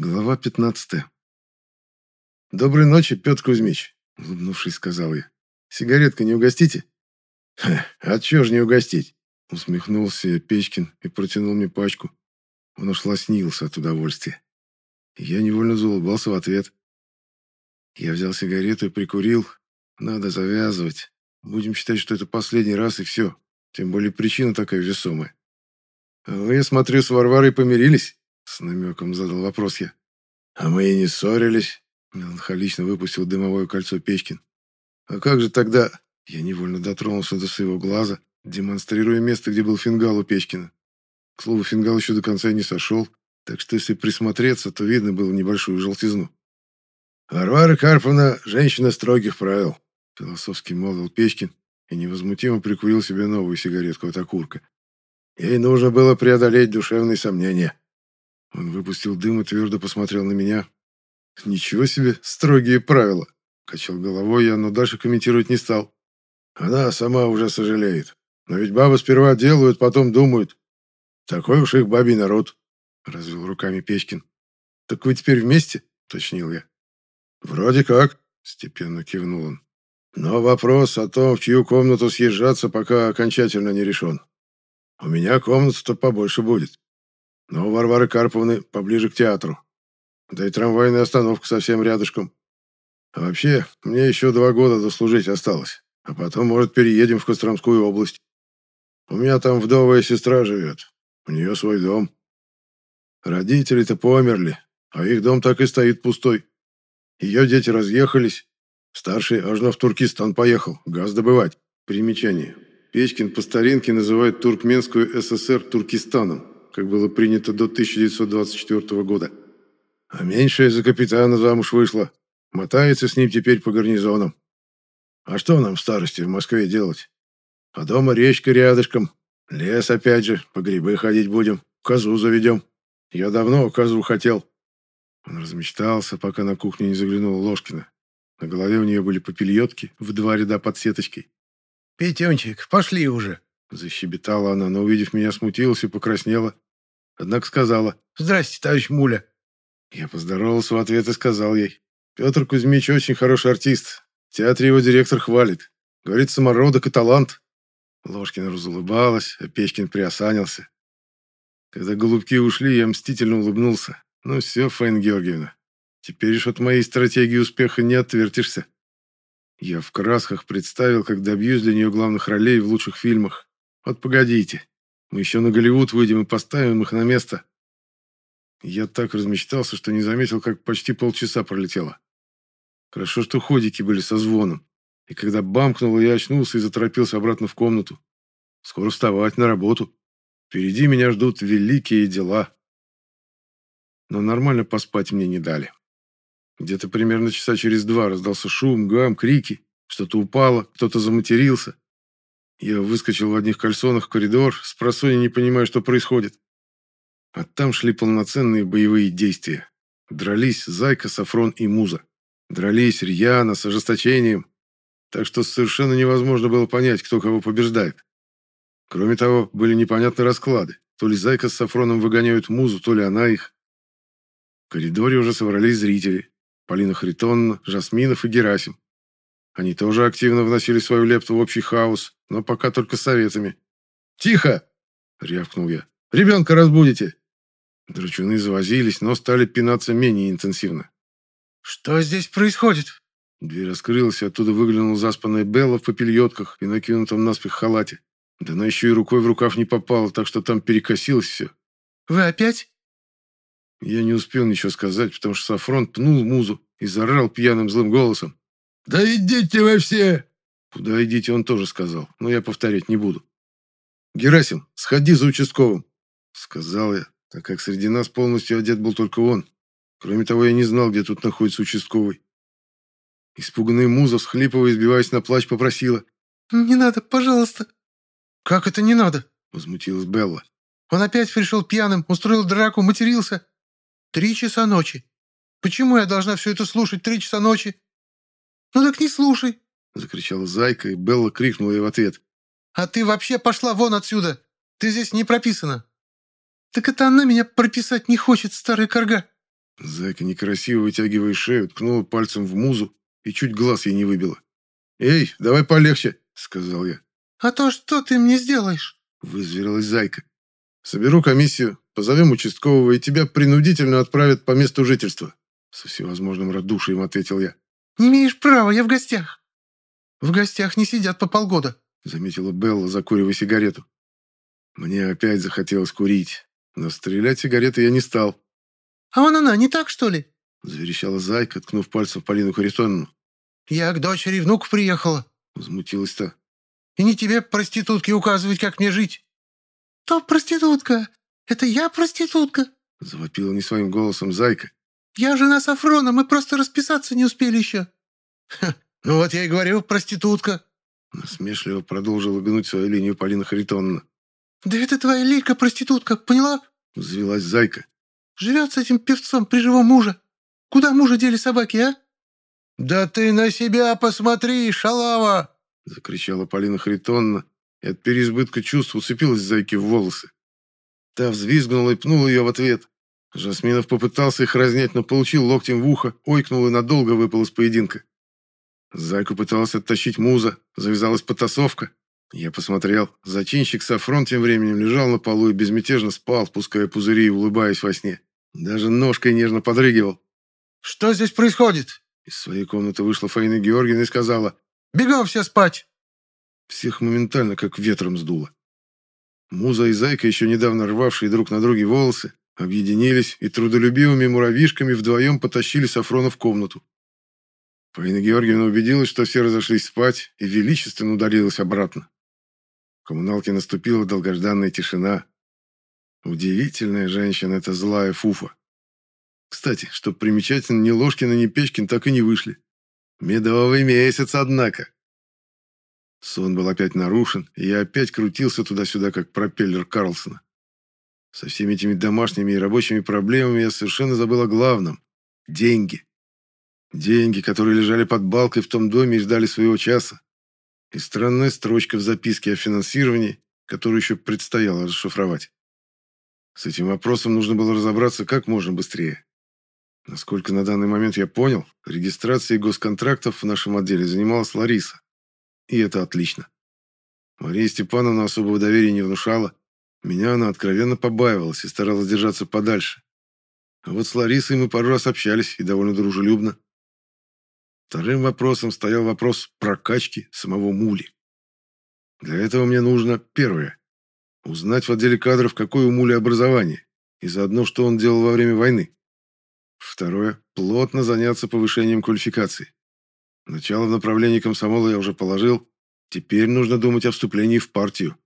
Глава 15. «Доброй ночи, Петр Кузьмич», — улыбнувшись, сказал я. «Сигаретка не угостите?» «А чё ж не угостить?» — усмехнулся Печкин и протянул мне пачку. Он аж лоснился от удовольствия. Я невольно заулыбался в ответ. Я взял сигарету и прикурил. Надо завязывать. Будем считать, что это последний раз и все. Тем более причина такая весомая. А вы, я смотрю, с Варварой помирились? С намеком задал вопрос я. А мы и не ссорились. Меланхолично выпустил дымовое кольцо Печкин. А как же тогда... Я невольно дотронулся до своего глаза, демонстрируя место, где был фингал у Печкина. К слову, фингал еще до конца не сошел, так что если присмотреться, то видно было небольшую желтизну. «Варвара Карповна – женщина строгих правил», – философски молвил Печкин и невозмутимо прикурил себе новую сигаретку от окурка. Ей нужно было преодолеть душевные сомнения. Он выпустил дым и твердо посмотрел на меня. «Ничего себе, строгие правила!» Качал головой я, но дальше комментировать не стал. Она сама уже сожалеет. Но ведь бабы сперва делают, потом думают. Такой уж их бабий народ. Развел руками Печкин. Так вы теперь вместе? Точнил я. Вроде как, степенно кивнул он. Но вопрос о том, в чью комнату съезжаться, пока окончательно не решен. У меня комната-то побольше будет. Но у Варвары Карповны поближе к театру. Да и трамвайная остановка совсем рядышком. А вообще, мне еще два года дослужить осталось. А потом, может, переедем в Костромскую область. У меня там вдовая сестра живет. У нее свой дом. Родители-то померли, а их дом так и стоит пустой. Ее дети разъехались. Старший аж на в Туркестан поехал, газ добывать. Примечание. Печкин по старинке называет Туркменскую ССР Туркестаном, как было принято до 1924 года. А меньшая за капитана замуж вышла. Мотается с ним теперь по гарнизонам. А что нам в старости в Москве делать? А дома речка рядышком. Лес опять же, по грибы ходить будем, козу заведем. Я давно козу хотел. Он размечтался, пока на кухню не заглянула Ложкина. На голове у нее были попельотки в два ряда под сеточкой. «Петенчик, пошли уже!» Защебетала она, но, увидев меня, смутилась и покраснела. Однако сказала «Здрасте, товарищ Муля!» Я поздоровался в ответ и сказал ей «Петр Кузьмич очень хороший артист. В театре его директор хвалит. Говорит, самородок и талант». Ложкина разулыбалась, а Печкин приосанился. Когда голубки ушли, я мстительно улыбнулся. «Ну все, Фаина Георгиевна, теперь уж от моей стратегии успеха не отвертишься». Я в красках представил, как добьюсь для нее главных ролей в лучших фильмах. Вот погодите, мы еще на Голливуд выйдем и поставим их на место. Я так размечтался, что не заметил, как почти полчаса пролетело. Хорошо, что ходики были со звоном. И когда бамкнуло, я очнулся и заторопился обратно в комнату. Скоро вставать на работу. Впереди меня ждут великие дела. Но нормально поспать мне не дали. Где-то примерно часа через два раздался шум, гам, крики. Что-то упало, кто-то заматерился. Я выскочил в одних кальсонах в коридор, с не понимая, что происходит. А там шли полноценные боевые действия. Дрались Зайка, Сафрон и Муза. Дрались рьяно, с ожесточением. Так что совершенно невозможно было понять, кто кого побеждает. Кроме того, были непонятны расклады. То ли Зайка с Сафроном выгоняют Музу, то ли она их. В коридоре уже собрались зрители. Полина Харитонна, Жасминов и Герасим. Они тоже активно вносили свою лепту в общий хаос, но пока только советами. «Тихо!» — рявкнул я. «Ребенка разбудите!» Драчуны завозились, но стали пинаться менее интенсивно. «Что здесь происходит?» Дверь раскрылась, оттуда выглянула заспанная Белла в попельотках и накинутом наспех халате. Да она еще и рукой в рукав не попала, так что там перекосилось все. «Вы опять?» Я не успел ничего сказать, потому что Сафрон пнул музу и заорал пьяным злым голосом. «Да идите вы все!» Куда идите, он тоже сказал, но я повторять не буду. «Герасим, сходи за участковым!» Сказал я, так как среди нас полностью одет был только он. Кроме того, я не знал, где тут находится участковый. Испуганная муза, всхлипывая, избиваясь на плач, попросила. «Не надо, пожалуйста». «Как это не надо?» Возмутилась Белла. «Он опять пришел пьяным, устроил драку, матерился. Три часа ночи. Почему я должна все это слушать три часа ночи? Ну так не слушай, закричала Зайка, и Белла крикнула ей в ответ. А ты вообще пошла вон отсюда. Ты здесь не прописана. Так это она меня прописать не хочет, старая корга. Зайка, некрасиво вытягивая шею, ткнула пальцем в музу и чуть глаз ей не выбила. «Эй, давай полегче», — сказал я. «А то что ты мне сделаешь?» — вызверилась Зайка. «Соберу комиссию, позовем участкового, и тебя принудительно отправят по месту жительства», — со всевозможным радушием ответил я. «Не имеешь права, я в гостях». «В гостях не сидят по полгода», — заметила Белла, закуривая сигарету. Мне опять захотелось курить, но стрелять сигареты я не стал. «А вон она, не так, что ли?» — заверещала Зайка, ткнув пальцем в Полину Харитоновну. «Я к дочери внук приехала», — возмутилась та. «И не тебе, проститутке, указывать, как мне жить». «То проститутка? Это я проститутка?» — завопила не своим голосом Зайка. «Я жена Сафрона, мы просто расписаться не успели еще». Ха, «Ну вот я и говорю, проститутка!» Насмешливо продолжила гнуть свою линию Полина Харитоновна. «Да это твоя Лилька проститутка, поняла?» Взвелась Зайка. «Живет с этим певцом при живом муже. Куда мужа дели собаки, а?» «Да ты на себя посмотри, шалава!» Закричала Полина Харитоновна и от переизбытка чувств уцепилась Зайке в волосы. Та взвизгнула и пнула ее в ответ. Жасминов попытался их разнять, но получил локтем в ухо, ойкнул и надолго выпал из поединка. Зайку пыталась оттащить муза, завязалась потасовка. Я посмотрел. Зачинщик Сафрон тем временем лежал на полу и безмятежно спал, пуская пузыри и улыбаясь во сне. Даже ножкой нежно подрыгивал. «Что здесь происходит?» Из своей комнаты вышла Фаина Георгиевна и сказала «Бегом все спать!» Всех моментально как ветром сдуло. Муза и Зайка, еще недавно рвавшие друг на друге волосы, объединились и трудолюбивыми муравьишками вдвоем потащили Сафрона в комнату. Полина Георгиевна убедилась, что все разошлись спать, и величественно удалилась обратно. В коммуналке наступила долгожданная тишина. Удивительная женщина эта злая Фуфа. Кстати, что примечательно, ни Ложкина, ни Печкин так и не вышли. Медовый месяц, однако. Сон был опять нарушен, и я опять крутился туда-сюда, как пропеллер Карлсона. Со всеми этими домашними и рабочими проблемами я совершенно забыл о главном – деньги. Деньги, которые лежали под балкой в том доме и ждали своего часа. И странная строчка в записке о финансировании, которую еще предстояло расшифровать. С этим вопросом нужно было разобраться как можно быстрее. Насколько на данный момент я понял, регистрацией госконтрактов в нашем отделе занималась Лариса. И это отлично. Мария Степановна особого доверия не внушала. Меня она откровенно побаивалась и старалась держаться подальше. А вот с Ларисой мы пару раз общались и довольно дружелюбно. Вторым вопросом стоял вопрос прокачки самого Мули. Для этого мне нужно, первое, узнать в отделе кадров, какое у Мули образование, и заодно, что он делал во время войны. Второе, плотно заняться повышением квалификации. Начало в направлении комсомола я уже положил, теперь нужно думать о вступлении в партию.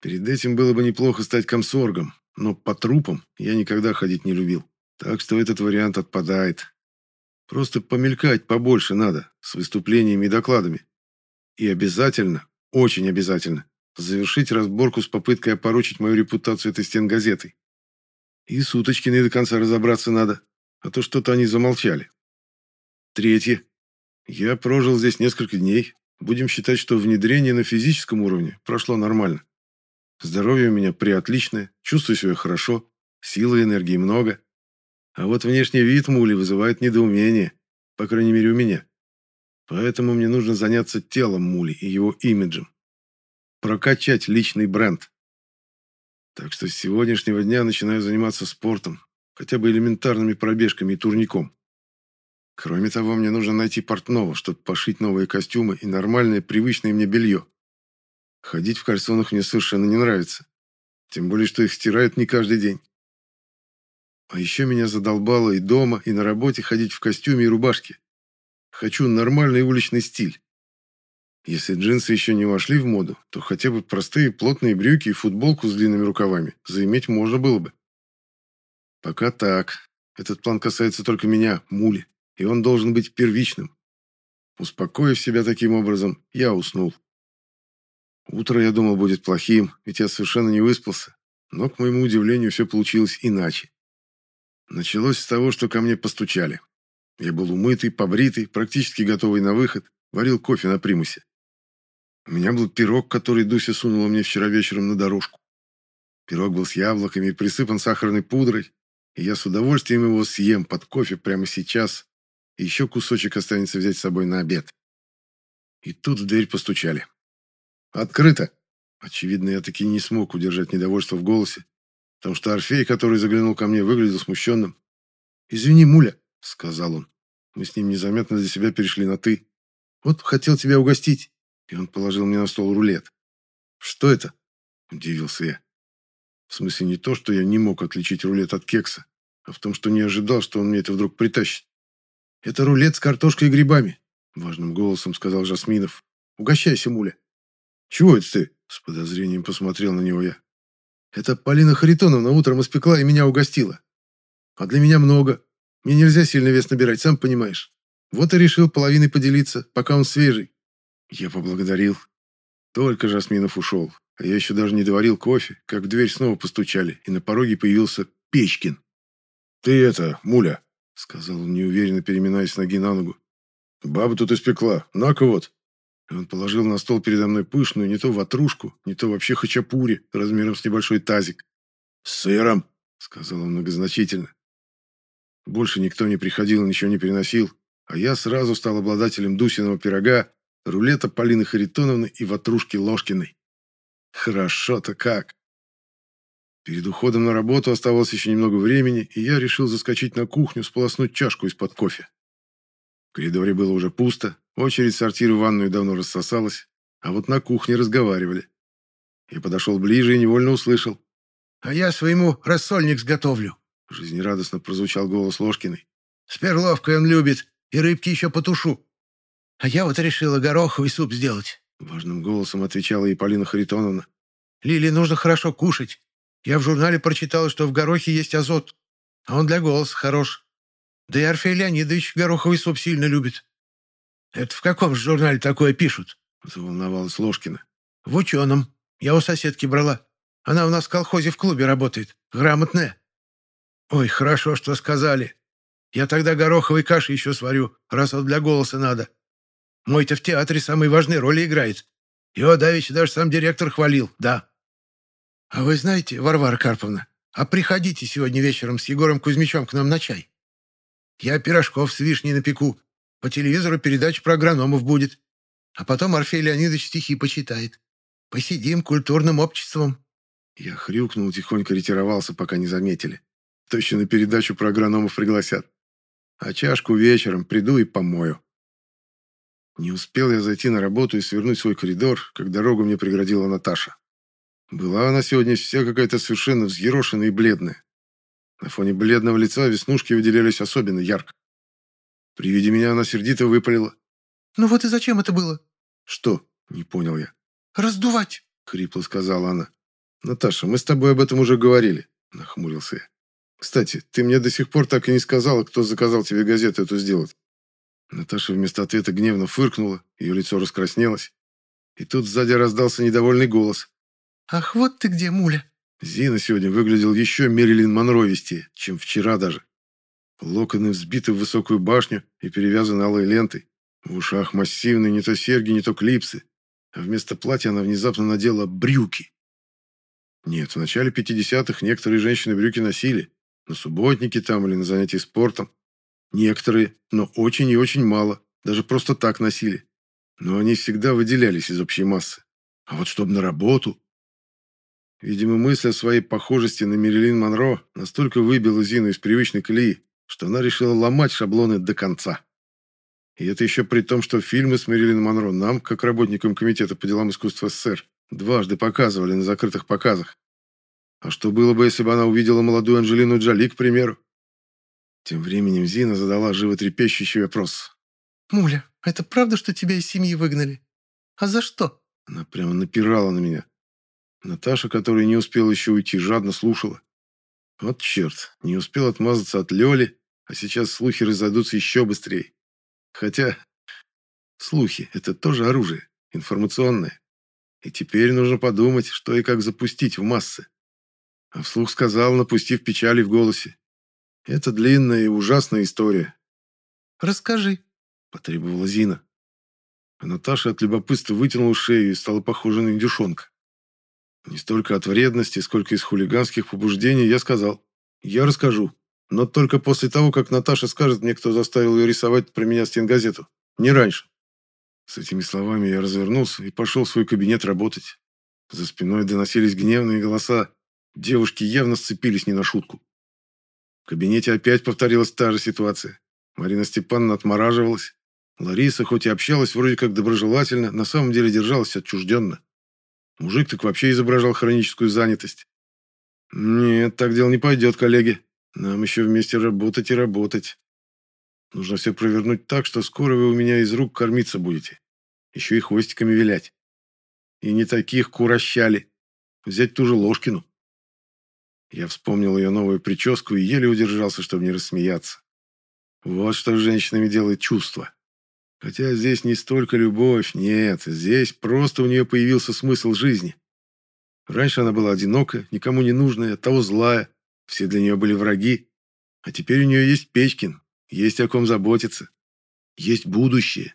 Перед этим было бы неплохо стать комсоргом, но по трупам я никогда ходить не любил. Так что этот вариант отпадает. Просто помелькать побольше надо, с выступлениями и докладами. И обязательно, очень обязательно, завершить разборку с попыткой опорочить мою репутацию этой стенгазетой. И с Уточкиной до конца разобраться надо, а то что-то они замолчали. Третье. Я прожил здесь несколько дней. Будем считать, что внедрение на физическом уровне прошло нормально. Здоровье у меня приотличное, чувствую себя хорошо, силы и энергии много. А вот внешний вид мули вызывает недоумение, по крайней мере у меня. Поэтому мне нужно заняться телом мули и его имиджем. Прокачать личный бренд. Так что с сегодняшнего дня начинаю заниматься спортом, хотя бы элементарными пробежками и турником. Кроме того, мне нужно найти портного, чтобы пошить новые костюмы и нормальное, привычное мне белье. Ходить в кальсонах мне совершенно не нравится. Тем более, что их стирают не каждый день. А еще меня задолбало и дома, и на работе ходить в костюме и рубашке. Хочу нормальный уличный стиль. Если джинсы еще не вошли в моду, то хотя бы простые плотные брюки и футболку с длинными рукавами заиметь можно было бы. Пока так. Этот план касается только меня, Мули, и он должен быть первичным. Успокоив себя таким образом, я уснул. Утро, я думал, будет плохим, ведь я совершенно не выспался. Но, к моему удивлению, все получилось иначе. Началось с того, что ко мне постучали. Я был умытый, побритый, практически готовый на выход, варил кофе на примусе. У меня был пирог, который Дуся сунула мне вчера вечером на дорожку. Пирог был с яблоками присыпан сахарной пудрой. и я с удовольствием его съем под кофе прямо сейчас, и еще кусочек останется взять с собой на обед. И тут в дверь постучали. «Открыто!» Очевидно, я таки не смог удержать недовольство в голосе, потому что Орфей, который заглянул ко мне, выглядел смущенным. «Извини, Муля», — сказал он. Мы с ним незаметно для себя перешли на «ты». «Вот хотел тебя угостить». И он положил мне на стол рулет. «Что это?» – удивился я. В смысле не то, что я не мог отличить рулет от кекса, а в том, что не ожидал, что он мне это вдруг притащит. «Это рулет с картошкой и грибами», – важным голосом сказал Жасминов. «Угощайся, Муля». «Чего это ты?» – с подозрением посмотрел на него я. «Это Полина Харитоновна утром испекла и меня угостила. А для меня много. Мне нельзя сильно вес набирать, сам понимаешь. Вот и решил половиной поделиться, пока он свежий». Я поблагодарил. Только Жасминов ушел, а я еще даже не доварил кофе, как в дверь снова постучали, и на пороге появился Печкин. «Ты это, муля», — сказал он, неуверенно переминаясь ноги на ногу. «Баба тут испекла, на-ка вот». Он положил на стол передо мной пышную не то ватрушку, не то вообще хачапури, размером с небольшой тазик. «С сыром», — сказал он многозначительно. Больше никто не приходил и ничего не переносил, а я сразу стал обладателем Дусиного пирога, рулета Полины Харитоновны и ватрушки Ложкиной. Хорошо-то как. Перед уходом на работу оставалось еще немного времени, и я решил заскочить на кухню, сполоснуть чашку из-под кофе. В коридоре было уже пусто, очередь в ванную давно рассосалась, а вот на кухне разговаривали. Я подошел ближе и невольно услышал. «А я своему рассольник сготовлю», — жизнерадостно прозвучал голос Ложкиной. «С перловкой он любит, и рыбки еще потушу. А я вот решила гороховый суп сделать. Важным голосом отвечала и Полина Харитоновна. «Лиле нужно хорошо кушать. Я в журнале прочитала, что в горохе есть азот, а он для голоса хорош. Да и Орфей Леонидович гороховый суп сильно любит». «Это в каком же журнале такое пишут?» заволновалась Ложкина. «В ученом. Я у соседки брала. Она у нас в колхозе в клубе работает. Грамотная». «Ой, хорошо, что сказали. Я тогда гороховой каши еще сварю, раз вот для голоса надо. Мой-то в театре самые важные роли играет. Его давеча даже сам директор хвалил, да. А вы знаете, Варвара Карповна, а приходите сегодня вечером с Егором Кузьмичем к нам на чай. Я пирожков с вишней напеку. По телевизору передача про агрономов будет. А потом Орфей Леонидович стихи почитает. Посидим культурным обществом. Я хрюкнул, тихонько ретировался, пока не заметили. Точно на передачу про агрономов пригласят. А чашку вечером приду и помою. Не успел я зайти на работу и свернуть свой коридор, как дорогу мне преградила Наташа. Была она сегодня вся какая-то совершенно взъерошенная и бледная. На фоне бледного лица веснушки выделялись особенно ярко. При виде меня она сердито выпалила. «Ну вот и зачем это было?» «Что?» – не понял я. «Раздувать!» – хрипло сказала она. «Наташа, мы с тобой об этом уже говорили», – нахмурился я. «Кстати, ты мне до сих пор так и не сказала, кто заказал тебе газету эту сделать». Наташа вместо ответа гневно фыркнула, ее лицо раскраснелось. И тут сзади раздался недовольный голос. «Ах, вот ты где, муля!» Зина сегодня выглядел еще Мерилин Монровистее, чем вчера даже. Локоны взбиты в высокую башню и перевязаны алой лентой. В ушах массивные не то серьги, не то клипсы. А вместо платья она внезапно надела брюки. Нет, в начале 50-х некоторые женщины брюки носили. На субботнике там или на занятии спортом. Некоторые, но очень и очень мало, даже просто так носили. Но они всегда выделялись из общей массы. А вот чтобы на работу... Видимо, мысль о своей похожести на Мерилин Монро настолько выбила Зину из привычной колеи, что она решила ломать шаблоны до конца. И это еще при том, что фильмы с Мерилин Монро нам, как работникам Комитета по делам искусства СССР, дважды показывали на закрытых показах. А что было бы, если бы она увидела молодую Анджелину Джоли, к примеру? Тем временем Зина задала животрепещущий вопрос. «Муля, это правда, что тебя из семьи выгнали? А за что?» Она прямо напирала на меня. Наташа, которая не успела еще уйти, жадно слушала. Вот черт, не успел отмазаться от Лёли, а сейчас слухи разойдутся еще быстрее. Хотя слухи — это тоже оружие, информационное. И теперь нужно подумать, что и как запустить в массы. А вслух сказал, напустив печали в голосе. Это длинная и ужасная история. Расскажи, потребовала Зина. А Наташа от любопытства вытянула шею и стала похожа на индюшонка. Не столько от вредности, сколько из хулиганских побуждений я сказал. Я расскажу. Но только после того, как Наташа скажет мне, кто заставил ее рисовать про меня стенгазету. Не раньше. С этими словами я развернулся и пошел в свой кабинет работать. За спиной доносились гневные голоса. Девушки явно сцепились не на шутку. В кабинете опять повторилась та же ситуация. Марина Степановна отмораживалась. Лариса, хоть и общалась вроде как доброжелательно, на самом деле держалась отчужденно. Мужик так вообще изображал хроническую занятость. Нет, так дело не пойдет, коллеги. Нам еще вместе работать и работать. Нужно все провернуть так, что скоро вы у меня из рук кормиться будете. Еще и хвостиками вилять. И не таких курощали. Взять ту же Ложкину. Я вспомнил ее новую прическу и еле удержался, чтобы не рассмеяться. Вот что с женщинами делает чувство. Хотя здесь не столько любовь, нет, здесь просто у нее появился смысл жизни. Раньше она была одинока, никому не нужная, того злая, все для нее были враги. А теперь у нее есть Печкин, есть о ком заботиться. Есть будущее.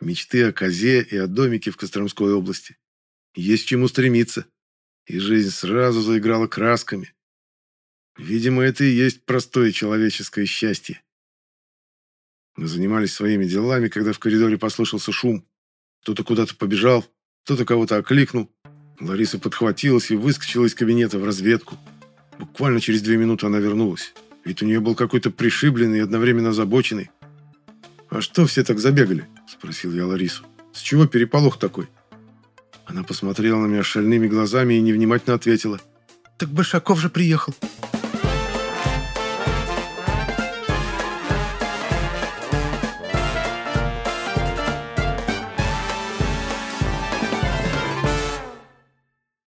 Мечты о козе и о домике в Костромской области. Есть чему стремиться. И жизнь сразу заиграла красками. Видимо, это и есть простое человеческое счастье. Мы занимались своими делами, когда в коридоре послышался шум. Кто-то куда-то побежал, кто-то кого-то окликнул. Лариса подхватилась и выскочила из кабинета в разведку. Буквально через две минуты она вернулась. Ведь у нее был какой-то пришибленный и одновременно озабоченный. «А что все так забегали?» – спросил я Ларису. «С чего переполох такой?» Она посмотрела на меня шальными глазами и невнимательно ответила. «Так Большаков же приехал».